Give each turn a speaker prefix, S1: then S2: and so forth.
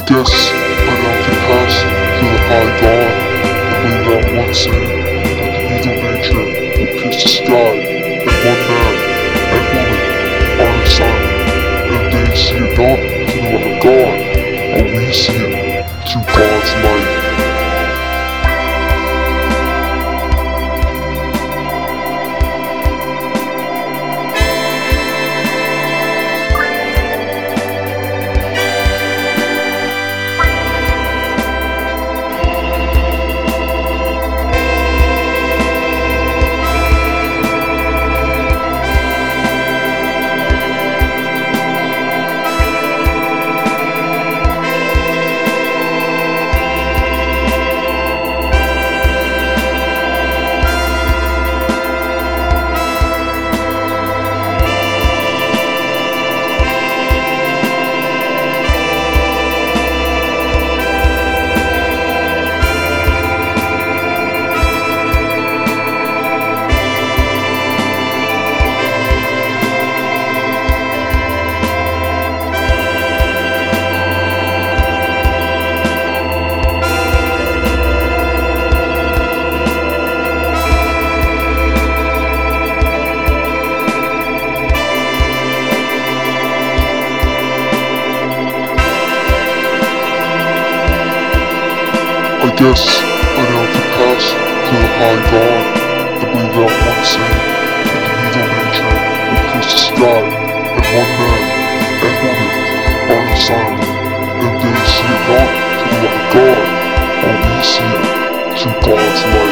S1: guess I now can pass for the high god and believe that one saying that the evil nature will kiss the sky and one man and woman are in silent and they see it not through the light of God, but we see it I guess I can pass for the high god and believe that one saying that the evil nature will kiss the sky and one man and woman are in silent and they see it not through the light of God, we see it through God's light.